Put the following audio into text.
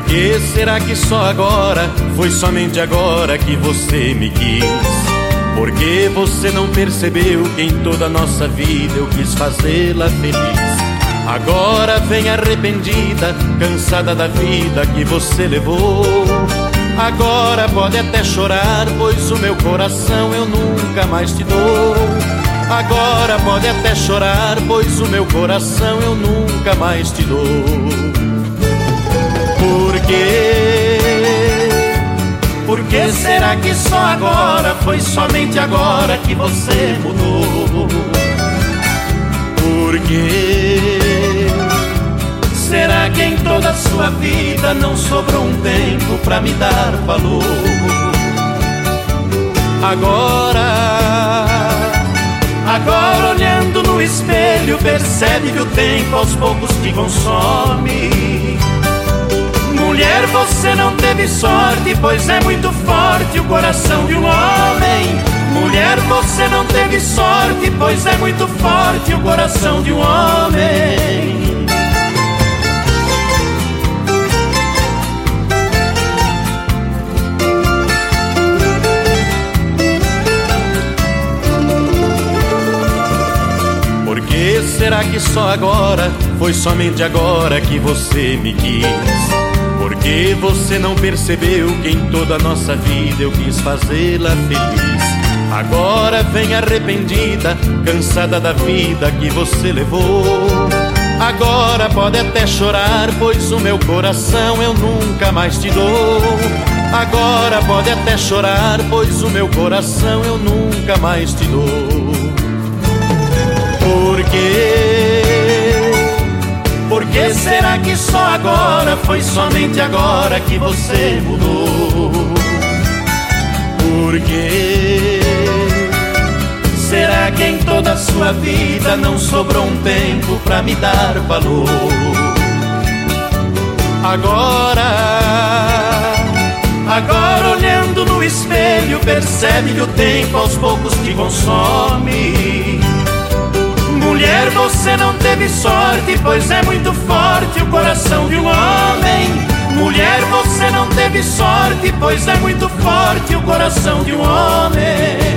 que será que só agora, foi somente agora que você me quis? Porque você não percebeu que em toda a nossa vida eu quis fazê-la feliz? Agora vem arrependida, cansada da vida que você levou. Agora pode até chorar, pois o meu coração eu nunca mais te dou. Agora pode até chorar, pois o meu coração eu nunca mais te dou. Será que só agora, foi somente agora que você mudou? Por quê? Será que em toda a sua vida não sobrou um tempo pra me dar valor? Agora, agora olhando no espelho, percebe que o tempo aos poucos te consome. Mulher, você não teve sorte, pois é muito forte o coração de um homem. Mulher, você não teve sorte, pois é muito forte o coração de um homem. Será que só agora, foi somente agora que você me quis? Porque você não percebeu que em toda a nossa vida eu quis fazê-la feliz? Agora vem arrependida, cansada da vida que você levou. Agora pode até chorar, pois o meu coração eu nunca mais te dou. Agora pode até chorar, pois o meu coração eu nunca mais te dou. Por quê? Por que só agora, foi somente agora que você mudou? Por quê? Será que em toda a sua vida não sobrou um tempo pra me dar valor? Agora, agora olhando no espelho, percebe que o tempo aos poucos te consome. Mulher, você não teve sorte, pois é muito forte o coração de um homem. Mulher, você não teve sorte, pois é muito forte o coração de um homem.